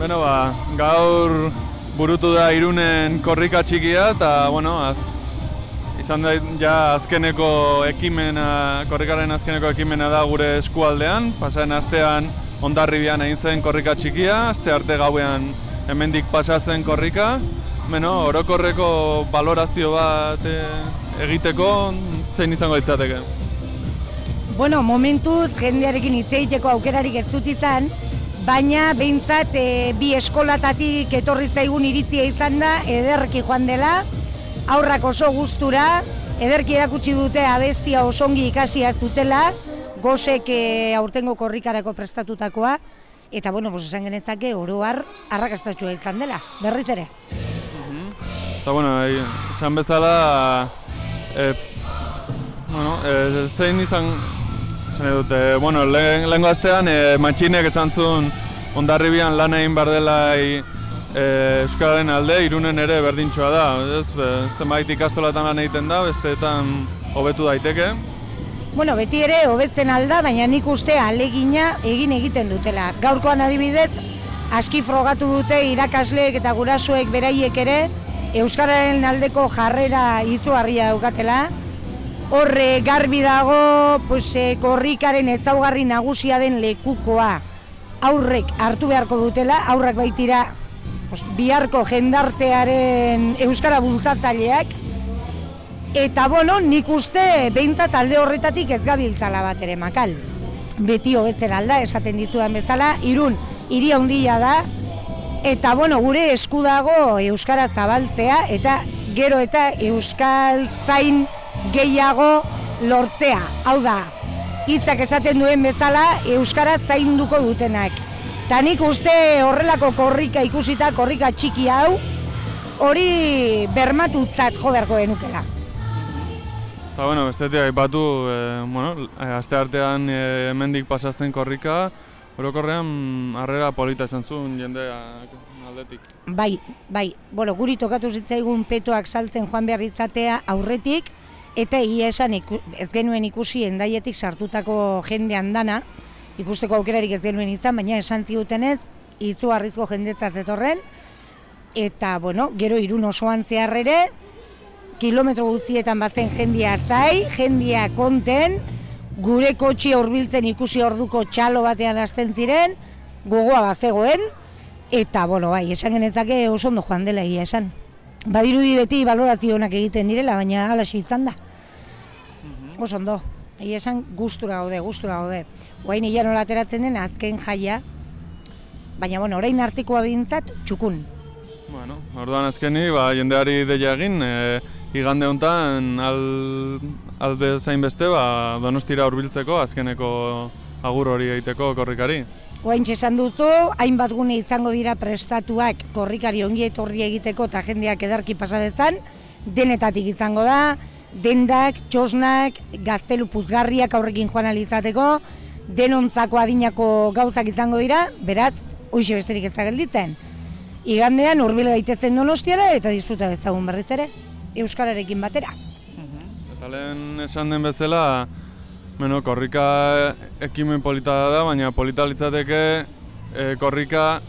Beno, ba, gaur burutu da irunen korrika txikia, eta, bueno, az, izan da ja azkeneko ekimena, korrikaren azkeneko ekimena da gure eskualdean, pasaren astean ondarribian egin zen korrika txikia, aste arte gauean hemendik pasatzen korrika, Beno, orokorreko balorazio bat e, egiteko zein izango ditzateke? Bueno, momentu jendearekin hitz egiteko aukerarik ez dut izan, baina behintzat e, bi eskolatatik etorri zaigun iritzia izan da, ederki joan dela, aurrak oso gustura, ederki erakutsi dute abestia osongi ikasia zutela, gozek e, aurtengo korrikarako prestatutakoa, eta bueno, pues esan genezake oroar arrakastatxua izan dela, berriz ere. Eta, bueno, esan bezala, e, bueno, e, zein izan, esan dute, bueno, lehen, lehen gaztean, e, matxinek esan zuen ondarribian lan egin behar dela e, Euskararen alde, irunen ere berdintxoa da, ez, be, zenbait ikastolatan lan egiten da, besteetan hobetu daiteke. Bueno, beti ere hobetzen alda, baina nik uste alegina egin egiten dutela. Gaurkoan adibidez, aski frogatu dute irakasleek eta gurasuek beraiek ere, Euskararen aldeko jarrera izugarria daukatela. Horre garbi dago pues, e, korrikaren ezaugarri nagusia den lekukoa aurrek hartu beharko dutela, aurrak baitira pues, biharko jendartearen Euskara bultzatzaileak. Eta bueno, nik uste behintzat alde horretatik ez gabiltzala bat ere makal. Beti hobetzen alda, esaten dizudan bezala, irun, hiri handia da, Eta bueno, gure esku dago euskara zabaltzea eta gero eta euskal zain gehiago lortzea. Hau da, hitzak esaten duen bezala euskara zainduko dutenak. Ta nik uste horrelako korrika ikusita, korrika txiki hau, hori bermatutzat jo beharko genukela. Eta bueno, bestetik aipatu, e, bueno, aste artean e, hemendik pasatzen korrika, Orokorrean harrera polita esan zuen jendeak aldetik. Bai, bai. Bueno, guri tokatu zitzaigun petoak saltzen joan behar izatea aurretik, eta egia esan ez genuen ikusi endaietik sartutako jendean dana, ikusteko aukerarik ez genuen izan, baina esan ziutenez, izu harrizko jendetzat etorren, eta, bueno, gero irun osoan zeharrere, kilometro guztietan batzen jendia zai, jendia konten, gure kotxi hurbiltzen ikusi orduko txalo batean hasten ziren, gogoa bazegoen, eta, bueno, bai, esan genezake oso ondo joan dela egia esan. Badirudi beti balorazioak egiten direla, baina alaxi izan da. Mhm. Oso ondo, egia esan gustura gaude, gustura gaude. Oain ia nola ateratzen den azken jaia, baina, bueno, orain artikoa bintzat, txukun. Bueno, orduan azkeni, ba, jendeari deia egin, e, igande honetan al, alde zain beste ba, donostira hurbiltzeko azkeneko agur hori egiteko korrikari. Oain esan duzu, hainbat gune izango dira prestatuak korrikari ongi etorri egiteko eta jendeak edarki pasadezan, denetatik izango da, dendak, txosnak, gaztelu puzgarriak aurrekin joan alizateko, denontzako adinako gauzak izango dira, beraz, hoxe besterik ez gelditzen. Igandean urbile daitezen donostiara eta disfruta dezagun berriz ere. Euskararekin batera. Eta lehen esan den bezala, bueno, korrika ekimen polita da, baina polita litzateke e, korrika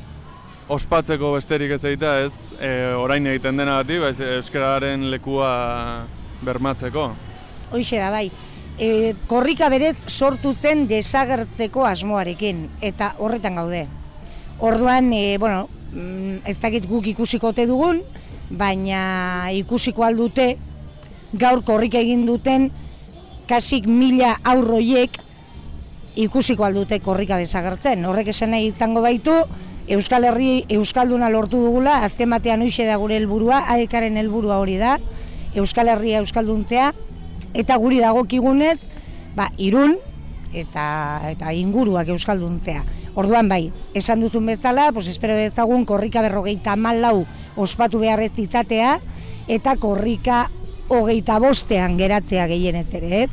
ospatzeko besterik ez egitea ez, e, orain egiten dena gati, baiz, Euskararen lekua bermatzeko. Hoixe da, bai. E, korrika berez sortu zen desagertzeko asmoarekin, eta horretan gaude. Orduan, e, bueno, mm, ez dakit guk ikusikote dugun, baina ikusiko aldute gaur korrik egin duten kasik mila aurroiek ikusiko aldute korrika desagertzen. Horrek esan nahi izango baitu, Euskal Herri Euskalduna lortu dugula, azken batean hoxe da gure helburua, aekaren helburua hori da, Euskal Herria Euskalduntzea, eta guri dagokigunez, ba, irun eta, eta inguruak Euskalduntzea. Orduan bai, esan duzun bezala, pues espero dezagun korrika berrogeita malau ospatu beharrez izatea, eta korrika hogeita bostean geratzea gehienez ere, ez?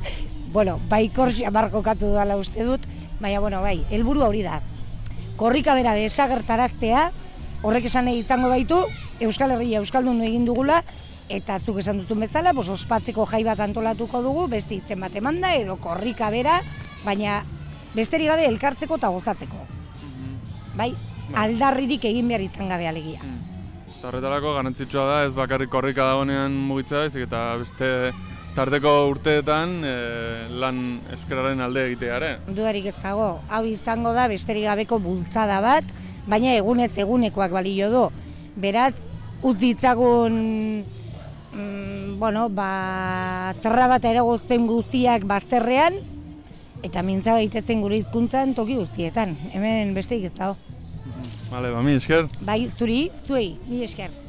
Bueno, bai korsia barko katu dala uste dut, baina, bueno, bai, helburu hori da. Korrika bera desagertaraztea, horrek esan izango baitu, Euskal Herria Euskaldun egin dugula, eta zuk esan dutun bezala, bos, ospatzeko jai bat antolatuko dugu, beste izen bat emanda, edo korrika bera, baina besterik gabe elkartzeko eta gozatzeko. Mhm. Bai, aldarririk egin behar izan gabe alegia. Eta horretarako garantzitsua da ez bakarrik korrika dagoenean mugitzea, baizik eta beste tarteko urteetan e, lan euskararen alde egitea ere. Dudarik ez dago, hau izango da besterik gabeko bultzada bat, baina egunez egunekoak balio du. Beraz, utz ditzagun mm, bueno, ba, terra bat ere gozpen guztiak bazterrean, eta mintza gaitezen gure hizkuntzan toki guztietan. Hemen besterik ez dago. Bale, ba, mi esker. Bai, zuri, zuei, mi esker.